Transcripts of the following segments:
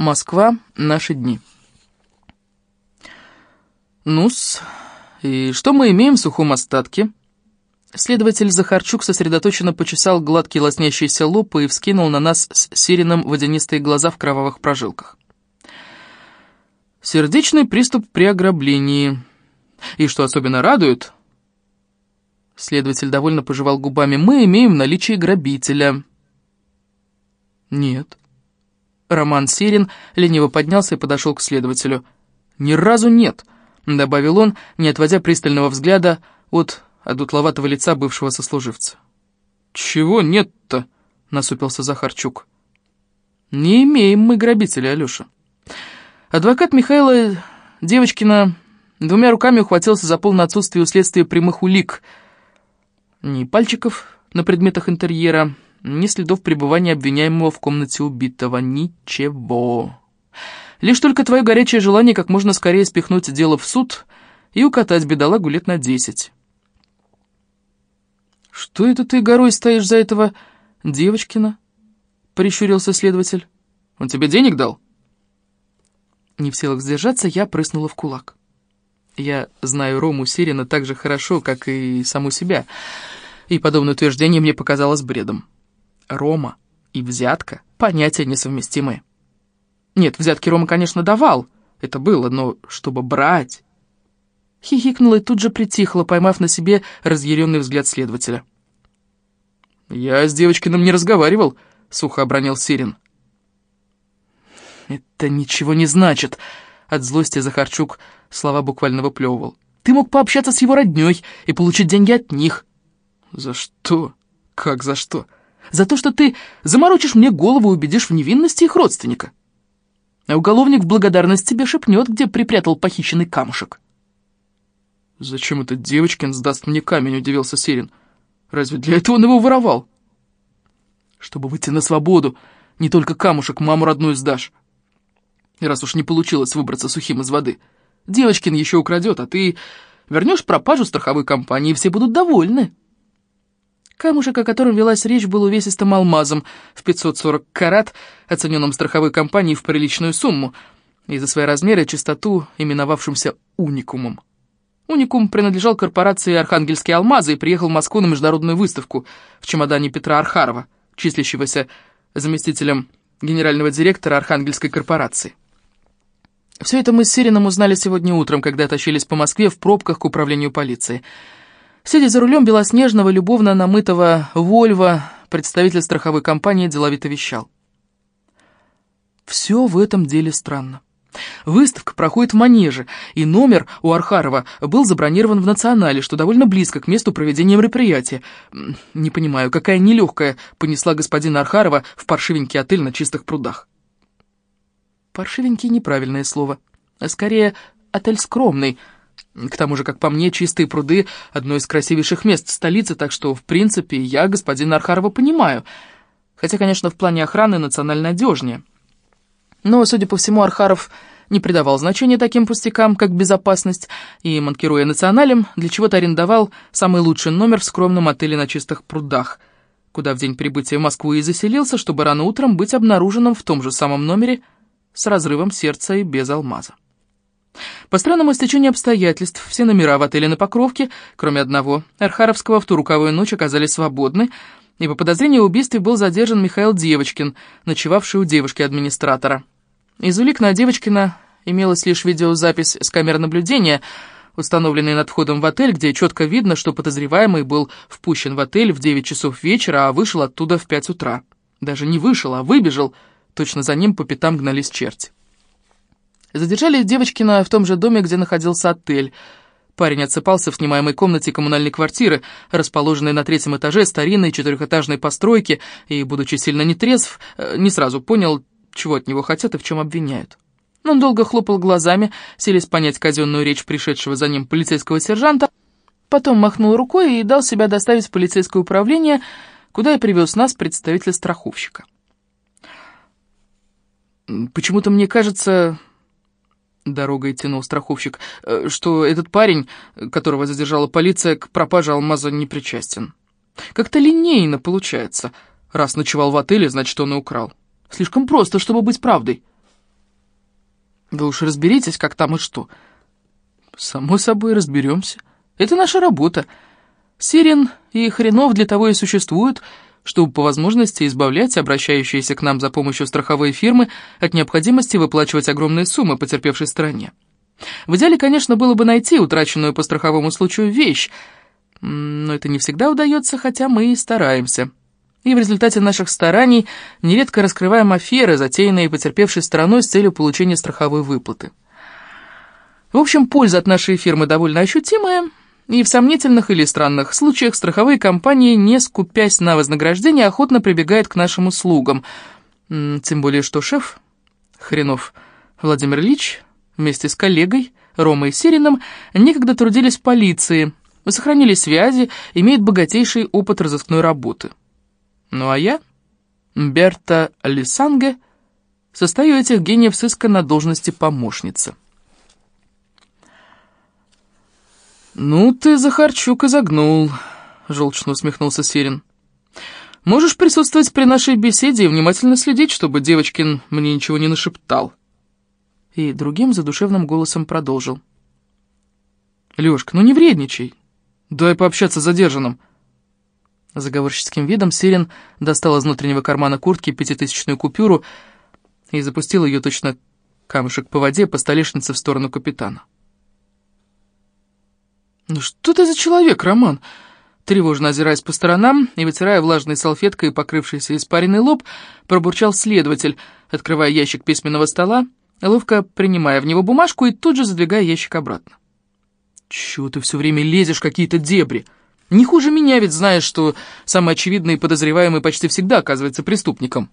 Москва. Наши дни. Нус, и что мы имеем в сухом остатке? Следователь Захарчук сосредоточенно почесал гладкий лоснящийся лоб и вскинул на нас с Сирином водянистые глаза в кровавых прожилках. Сердечный приступ при ограблении. И что особенно радует... Следователь довольно пожевал губами. Мы имеем наличие грабителя. Нет. Роман Сирин лениво поднялся и подошел к следователю. «Ни разу нет», — добавил он, не отводя пристального взгляда от одутловатого лица бывшего сослуживца. «Чего нет-то?» — насупился Захарчук. «Не имеем мы грабителя, Алёша». Адвокат Михаила Девочкина двумя руками ухватился за полное отсутствие у следствия прямых улик. Ни пальчиков на предметах интерьера, ни следов пребывания обвиняемого в комнате убитого. Ничего. Лишь только твое горячее желание как можно скорее спихнуть дело в суд и укатать бедолагу лет на десять. «Что это ты горой стоишь за этого Девочкина?» — прищурился следователь. «Он тебе денег дал?» Не в силах сдержаться, я прыснула в кулак. Я знаю Рому Сирина так же хорошо, как и саму себя, и подобное утверждение мне показалось бредом. Рома и взятка — понятия несовместимые. Нет, взятки Рома, конечно, давал, это было, но чтобы брать... Хихикнула и тут же притихла, поймав на себе разъяренный взгляд следователя. «Я с Девочкиным не разговаривал», — сухо обронил Сирин. «Это ничего не значит!» От злости Захарчук слова буквально выплевывал. «Ты мог пообщаться с его роднёй и получить деньги от них». «За что? Как за что?» «За то, что ты заморочишь мне голову и убедишь в невинности их родственника. А уголовник в благодарность тебе шепнет, где припрятал похищенный камушек». «Зачем этот Девочкин сдаст мне камень?» — удивился Сирин. «Разве для этого он его воровал?» «Чтобы выйти на свободу, не только камушек маму родную сдашь» раз уж не получилось выбраться сухим из воды. Девочкин еще украдет, а ты вернешь пропажу страховой компании, и все будут довольны. Камушек, о котором велась речь, был увесистым алмазом в 540 карат, оцененным страховой компанией в приличную сумму, и за свои размеры чистоту, именовавшимся «Уникумом». «Уникум» принадлежал корпорации «Архангельские алмазы» и приехал в Москву на международную выставку в чемодане Петра Архарова, числящегося заместителем генерального директора Архангельской корпорации. Все это мы с Сирином узнали сегодня утром, когда тащились по Москве в пробках к управлению полиции. Сидя за рулем белоснежного, любовно намытого «Вольво», представитель страховой компании деловито вещал. Все в этом деле странно. Выставка проходит в Манеже, и номер у Архарова был забронирован в Национале, что довольно близко к месту проведения мероприятия. Не понимаю, какая нелегкая понесла господина Архарова в паршивенький отель на чистых прудах. Паршивенький — неправильное слово. а Скорее, отель скромный. К тому же, как по мне, чистые пруды — одно из красивейших мест в столице, так что, в принципе, я господина Архарова понимаю. Хотя, конечно, в плане охраны национально надежнее. Но, судя по всему, Архаров не придавал значения таким пустякам, как безопасность, и, манкируя националем, для чего-то арендовал самый лучший номер в скромном отеле на чистых прудах, куда в день прибытия в Москву и заселился, чтобы рано утром быть обнаруженным в том же самом номере, с разрывом сердца и без алмаза. По странному стечению обстоятельств, все номера в отеле на Покровке, кроме одного, Архаровского в ту руковую ночь оказались свободны, и по подозрению в убийстве был задержан Михаил Девочкин, ночевавший у девушки-администратора. Из улик на Девочкина имелась лишь видеозапись с камер наблюдения, установленной над входом в отель, где четко видно, что подозреваемый был впущен в отель в 9 часов вечера, а вышел оттуда в 5 утра. Даже не вышел, а выбежал – Точно за ним по пятам гнались черти. Задержали Девочкина в том же доме, где находился отель. Парень отсыпался в снимаемой комнате коммунальной квартиры, расположенной на третьем этаже старинной четырехэтажной постройки, и, будучи сильно нетрезв, э, не сразу понял, чего от него хотят и в чем обвиняют. Он долго хлопал глазами, селись понять казенную речь пришедшего за ним полицейского сержанта, потом махнул рукой и дал себя доставить в полицейское управление, куда и привез нас представитель страховщика. Почему-то мне кажется, дорогой тянул страховщик, э, что этот парень, которого задержала полиция, к пропаже алмаза не причастен. Как-то линейно получается. Раз ночевал в отеле, значит, он и украл. Слишком просто, чтобы быть правдой. Вы уж разберитесь, как там и что. Само собой разберемся. Это наша работа. Сирен и Хренов для того и существуют, чтобы по возможности избавлять обращающиеся к нам за помощью страховые фирмы от необходимости выплачивать огромные суммы потерпевшей стороне. В идеале, конечно, было бы найти утраченную по страховому случаю вещь, но это не всегда удается, хотя мы и стараемся. И в результате наших стараний нередко раскрываем аферы, затеянные потерпевшей стороной с целью получения страховой выплаты. В общем, польза от нашей фирмы довольно ощутимая, и в сомнительных или странных случаях страховые компании, не скупясь на вознаграждение, охотно прибегают к нашим услугам. Тем более, что шеф, Хренов Владимир Ильич, вместе с коллегой Ромой Сирином, некогда трудились в полиции, сохранили связи, имеют богатейший опыт разыскной работы. Ну а я, Берта Лисанге, состою этих гениев сыска на должности помощницы. «Ну ты, Захарчук, изогнул», — желчно усмехнулся Сирин. «Можешь присутствовать при нашей беседе и внимательно следить, чтобы Девочкин мне ничего не нашептал». И другим задушевным голосом продолжил. «Лёшка, ну не вредничай. Дай пообщаться с задержанным». Заговорческим видом Сирин достал из внутреннего кармана куртки пятитысячную купюру и запустил ее точно камушек по воде по столешнице в сторону капитана. «Ну что ты за человек, Роман?» Тревожно озираясь по сторонам и вытирая влажной салфеткой покрывшийся испаренный лоб, пробурчал следователь, открывая ящик письменного стола, ловко принимая в него бумажку и тут же задвигая ящик обратно. «Чего ты все время лезешь в какие-то дебри? Не хуже меня, ведь знаешь, что самый очевидный подозреваемый почти всегда оказывается преступником».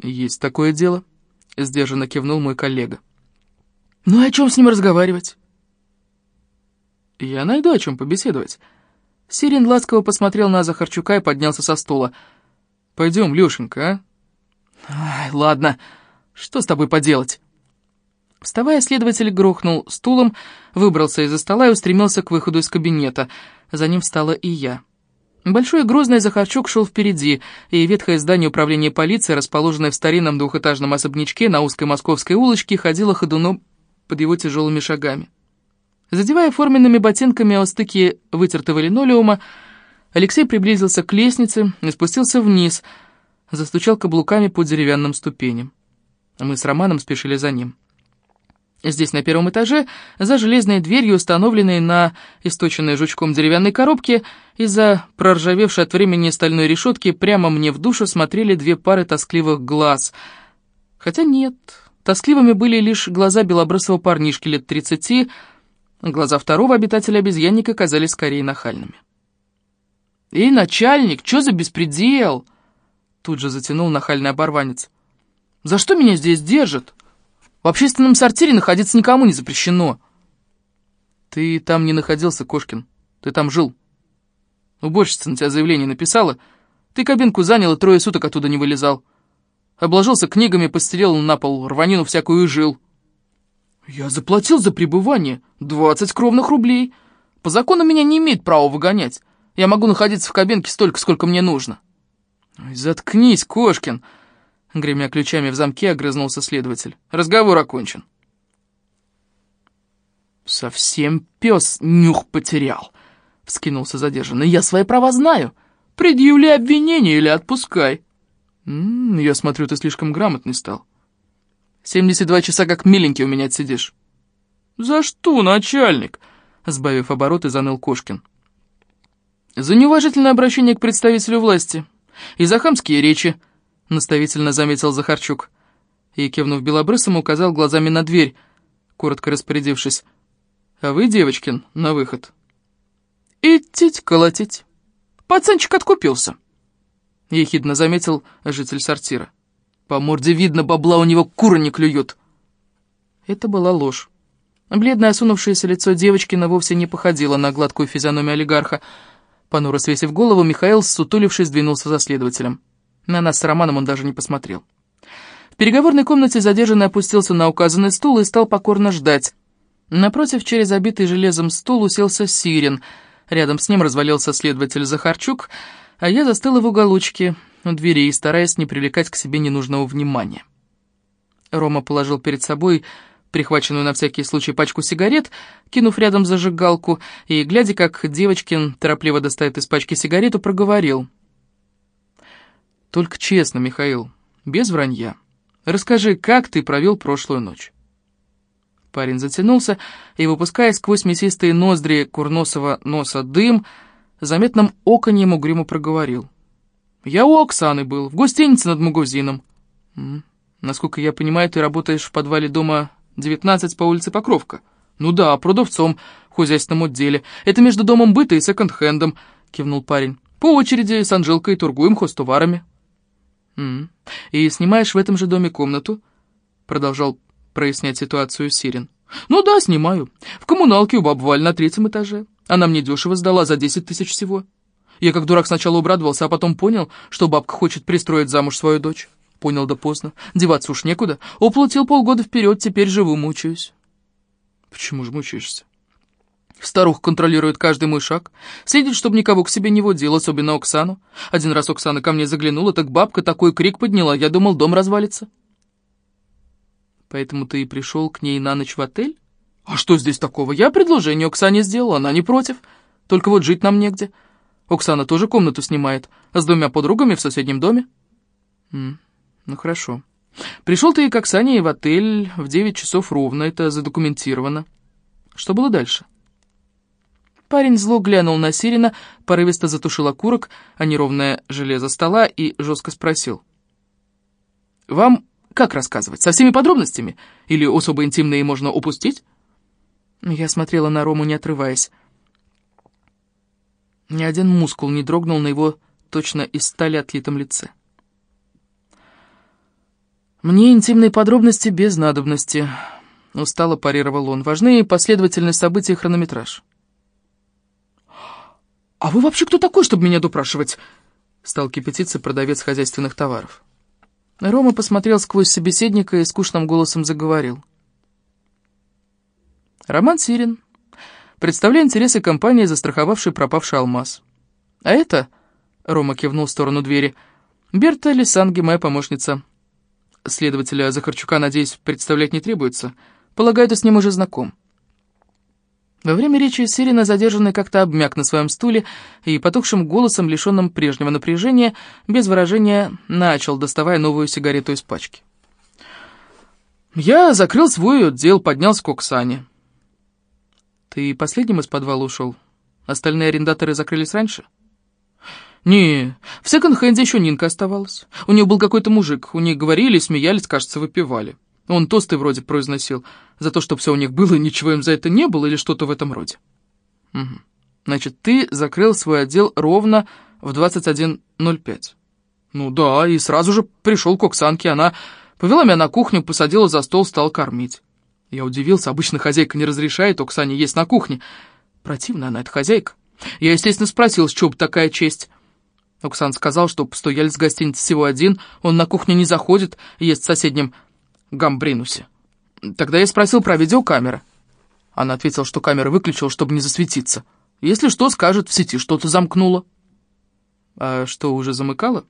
«Есть такое дело», — сдержанно кивнул мой коллега. «Ну и о чем с ним разговаривать?» «Я найду о чем побеседовать». Сирин ласково посмотрел на Захарчука и поднялся со стула. «Пойдем, Лешенька, а?» «Ай, ладно, что с тобой поделать?» Вставая, следователь грохнул стулом, выбрался из-за стола и устремился к выходу из кабинета. За ним встала и я. Большой и грозный Захарчук шел впереди, и ветхое здание управления полиции, расположенное в старинном двухэтажном особнячке на узкой московской улочке, ходило ходуном под его тяжелыми шагами. Задевая форменными ботинками о стыке вытертого линолеума, Алексей приблизился к лестнице и спустился вниз, застучал каблуками по деревянным ступеням. Мы с Романом спешили за ним. Здесь, на первом этаже, за железной дверью, установленной на источенной жучком деревянной коробке, из-за проржавевшей от времени стальной решетки, прямо мне в душу смотрели две пары тоскливых глаз. Хотя нет, тоскливыми были лишь глаза белобрысого парнишки лет тридцати, Глаза второго обитателя обезьянника казались скорее нахальными. «Эй, начальник, что за беспредел?» Тут же затянул нахальный оборванец. «За что меня здесь держат? В общественном сортире находиться никому не запрещено». «Ты там не находился, Кошкин. Ты там жил. Уборщица на тебя заявление написала. Ты кабинку занял и трое суток оттуда не вылезал. Обложился книгами, постелил на пол, рванину всякую и жил». «Я заплатил за пребывание двадцать кровных рублей. По закону меня не имеет права выгонять. Я могу находиться в кабинке столько, сколько мне нужно». «Заткнись, Кошкин!» Гремя ключами в замке, огрызнулся следователь. «Разговор окончен». «Совсем пес нюх потерял», — вскинулся задержанный. «Я свои права знаю. Предъявляй обвинение или отпускай». М -м, «Я смотрю, ты слишком грамотный стал». Семьдесят два часа как миленький у меня отсидишь». «За что, начальник?» — сбавив обороты, заныл Кошкин. «За неуважительное обращение к представителю власти и за хамские речи», — наставительно заметил Захарчук. И, кивнув белобрысому, указал глазами на дверь, коротко распорядившись. «А вы, Девочкин, на выход». «Идти колотить. Пацанчик откупился», — ехидно заметил житель сортира. По морде видно, бабла у него куры не клюют. Это была ложь. Бледное осунувшееся лицо Девочкина вовсе не походило на гладкую физиономию олигарха. Понуро свесив голову, Михаил, сутулившись, двинулся за следователем. На нас с Романом он даже не посмотрел. В переговорной комнате задержанный опустился на указанный стул и стал покорно ждать. Напротив, через обитый железом стул уселся Сирин. Рядом с ним развалился следователь Захарчук, а я застыла в уголочке, у дверей, стараясь не привлекать к себе ненужного внимания. Рома положил перед собой прихваченную на всякий случай пачку сигарет, кинув рядом зажигалку, и, глядя, как Девочкин торопливо достает из пачки сигарету, проговорил. «Только честно, Михаил, без вранья. Расскажи, как ты провел прошлую ночь?» Парень затянулся и, выпуская сквозь мясистые ноздри курносого носа дым, заметным оконьем угрюмо проговорил. «Я у Оксаны был, в гостинице над магазином». «Насколько я понимаю, ты работаешь в подвале дома 19 по улице Покровка». «Ну да, продавцом в хозяйственном отделе. Это между домом быта и секонд-хендом», — кивнул парень. «По очереди с Анжелкой торгуем хостоварами». «М «И снимаешь в этом же доме комнату?» — продолжал прояснять ситуацию Сирин. «Ну да, снимаю. В коммуналке у баб Валь на третьем этаже. Она мне дешево сдала за 10 тысяч всего. Я как дурак сначала обрадовался, а потом понял, что бабка хочет пристроить замуж свою дочь. Понял да поздно. Деваться уж некуда. Уплатил полгода вперед, теперь живу мучаюсь. Почему же мучаешься? Старуха контролирует каждый мой шаг, следит, чтобы никого к себе не водил, особенно Оксану. Один раз Оксана ко мне заглянула, так бабка такой крик подняла, я думал, дом развалится. Поэтому ты и пришел к ней на ночь в отель? А что здесь такого? Я предложение Оксане сделал, она не против. Только вот жить нам негде. Оксана тоже комнату снимает, а с двумя подругами в соседнем доме. М ну хорошо. Пришел ты к Оксане в отель в девять часов ровно, это задокументировано. Что было дальше? Парень зло глянул на Сирина, порывисто затушил окурок, а неровное железо стола и жестко спросил. «Вам как рассказывать, со всеми подробностями? Или особо интимные можно упустить?» Я смотрела на Рому, не отрываясь. Ни один мускул не дрогнул на его точно из стали отлитом лице. «Мне интимные подробности без надобности», — устало парировал он. «Важны последовательность событий и хронометраж». «А вы вообще кто такой, чтобы меня допрашивать?» — стал кипятиться продавец хозяйственных товаров. Рома посмотрел сквозь собеседника и скучным голосом заговорил. «Роман Сирин. Представляю интересы компании, застраховавшей пропавший алмаз. А это...» — Рома кивнул в сторону двери. «Берта Лисанги, моя помощница. Следователя Захарчука, надеюсь, представлять не требуется. Полагаю, ты с ним уже знаком». Во время речи Сирина, задержанный как-то обмяк на своем стуле и потухшим голосом, лишенным прежнего напряжения, без выражения начал, доставая новую сигарету из пачки. «Я закрыл свой отдел, поднялся к Оксане». «Ты последним из подвала ушел? Остальные арендаторы закрылись раньше?» «Не, в секонд-хенде еще Нинка оставалась. У нее был какой-то мужик, у них говорили, смеялись, кажется, выпивали. Он тосты вроде произносил, за то, чтобы все у них было, ничего им за это не было, или что-то в этом роде». «Угу. Значит, ты закрыл свой отдел ровно в 21.05?» «Ну да, и сразу же пришел к Оксанке, она повела меня на кухню, посадила за стол, стал кормить». Я удивился, обычно хозяйка не разрешает Оксане есть на кухне. Противная она, эта хозяйка. Я, естественно, спросил, с чего бы такая честь. Оксан сказал, что постоялец в гостинице всего один, он на кухню не заходит, ест в соседнем гамбринусе. Тогда я спросил про видеокамеры. Она ответила, что камеру выключила, чтобы не засветиться. Если что, скажет, в сети что-то замкнуло. А что, уже замыкало?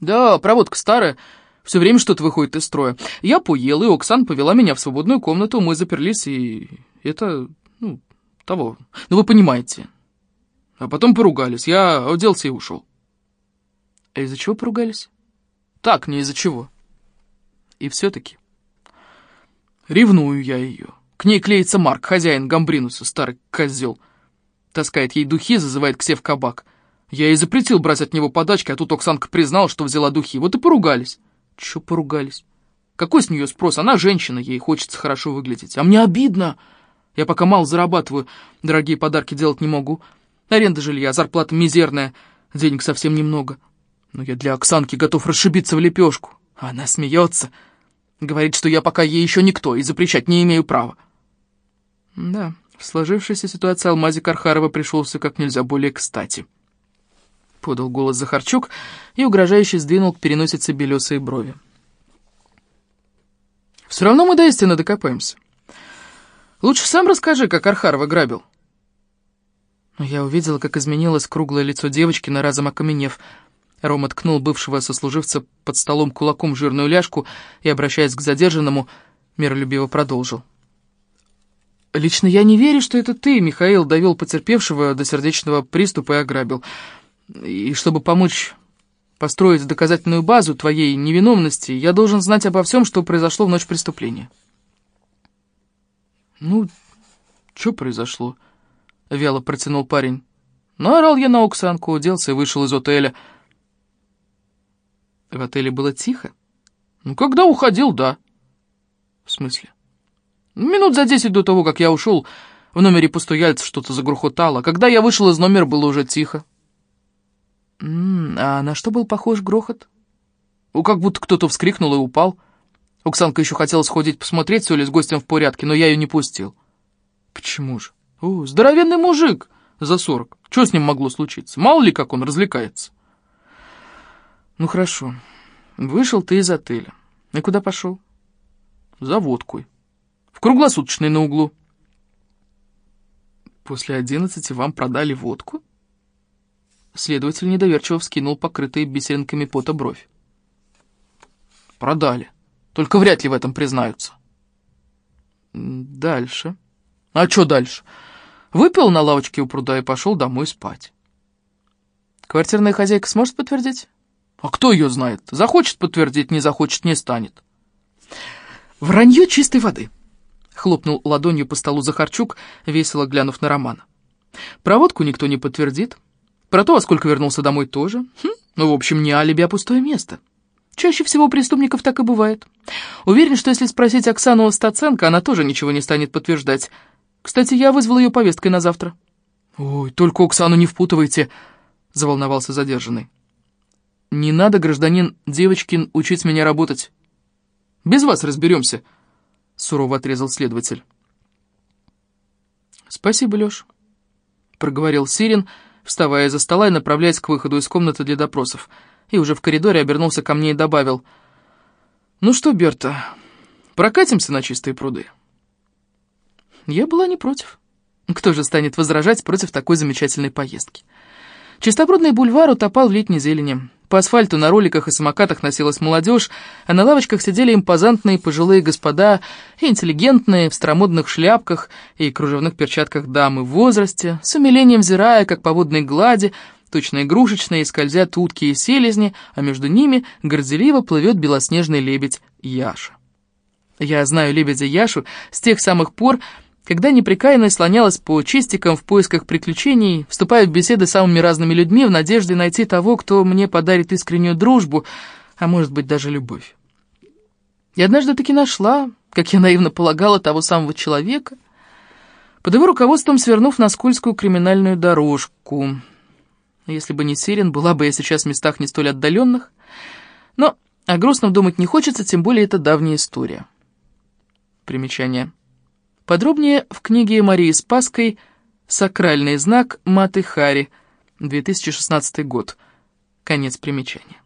Да, проводка старая, все время что-то выходит из строя. Я поел, и Оксан повела меня в свободную комнату, мы заперлись, и это, ну, того. Ну, вы понимаете. А потом поругались, я оделся и ушел. А из-за чего поругались? Так, не из-за чего. И все-таки. Ревную я ее. К ней клеится Марк, хозяин Гамбринуса, старый козел. Таскает ей духи, зазывает к себе в кабак. Я ей запретил брать от него подачки, а тут Оксанка признала, что взяла духи. Вот и поругались. Че поругались? Какой с нее спрос? Она женщина, ей хочется хорошо выглядеть. А мне обидно. Я пока мало зарабатываю, дорогие подарки делать не могу. Аренда жилья, зарплата мизерная, денег совсем немного. Но я для Оксанки готов расшибиться в лепешку. Она смеется. Говорит, что я пока ей еще никто и запрещать не имею права. Да, в сложившейся ситуации Алмазик Архарова пришелся как нельзя более кстати. Подал голос Захарчук и угрожающе сдвинул к переносице белесые брови. Все равно мы до истины докопаемся. Лучше сам расскажи, как Архарова грабил. Я увидела, как изменилось круглое лицо девочки, на разом окаменев — Рома ткнул бывшего сослуживца под столом кулаком в жирную ляжку и, обращаясь к задержанному, миролюбиво продолжил. «Лично я не верю, что это ты, Михаил, довел потерпевшего до сердечного приступа и ограбил. И чтобы помочь построить доказательную базу твоей невиновности, я должен знать обо всем, что произошло в ночь преступления». «Ну, что произошло?» — вяло протянул парень. Наорал я на Оксанку, уделся и вышел из отеля. В отеле было тихо? Ну, когда уходил, да. В смысле? Минут за десять до того, как я ушел, в номере постояльца что-то загрохотало. Когда я вышел из номера, было уже тихо. А на что был похож грохот? Как будто кто-то вскрикнул и упал. Оксанка еще хотела сходить посмотреть, все ли с гостем в порядке, но я ее не пустил. Почему же? О, здоровенный мужик за сорок. Что с ним могло случиться? Мало ли, как он развлекается. Ну хорошо. Вышел ты из отеля. И куда пошел? За водкой. В круглосуточный на углу. После одиннадцати вам продали водку? Следователь недоверчиво вскинул покрытые бисеринками пота бровь. Продали. Только вряд ли в этом признаются. Дальше. А что дальше? Выпил на лавочке у пруда и пошел домой спать. Квартирная хозяйка сможет подтвердить? А кто ее знает? Захочет подтвердить, не захочет, не станет. Вранье чистой воды. Хлопнул ладонью по столу Захарчук, весело глянув на Романа. Проводку никто не подтвердит. Про то, а сколько вернулся домой, тоже. Хм, ну, в общем, не алиби, а пустое место. Чаще всего преступников так и бывает. Уверен, что если спросить Оксану Стаценко, она тоже ничего не станет подтверждать. Кстати, я вызвал ее повесткой на завтра. «Ой, только Оксану не впутывайте», — заволновался задержанный. «Не надо, гражданин Девочкин, учить меня работать. Без вас разберемся», — сурово отрезал следователь. «Спасибо, Лёш», — проговорил Сирин, вставая из-за стола и направляясь к выходу из комнаты для допросов, и уже в коридоре обернулся ко мне и добавил. «Ну что, Берта, прокатимся на чистые пруды?» Я была не против. Кто же станет возражать против такой замечательной поездки? Чистопрудный бульвар утопал в летней зелени. По асфальту на роликах и самокатах носилась молодежь, а на лавочках сидели импозантные пожилые господа и интеллигентные в старомодных шляпках и кружевных перчатках дамы в возрасте, с умилением взирая, как по водной глади, точно игрушечные, скользят утки и селезни, а между ними горделиво плывет белоснежный лебедь Яша. Я знаю лебедя Яшу с тех самых пор, когда непрекаянно слонялась по чистикам в поисках приключений, вступая в беседы с самыми разными людьми в надежде найти того, кто мне подарит искреннюю дружбу, а может быть даже любовь. И однажды таки нашла, как я наивно полагала, того самого человека, под его руководством свернув на скользкую криминальную дорожку. Если бы не Сирен, была бы я сейчас в местах не столь отдаленных, но о грустном думать не хочется, тем более это давняя история. Примечание. Подробнее в книге Марии Спаской «Сакральный знак Маты Хари», 2016 год. Конец примечания.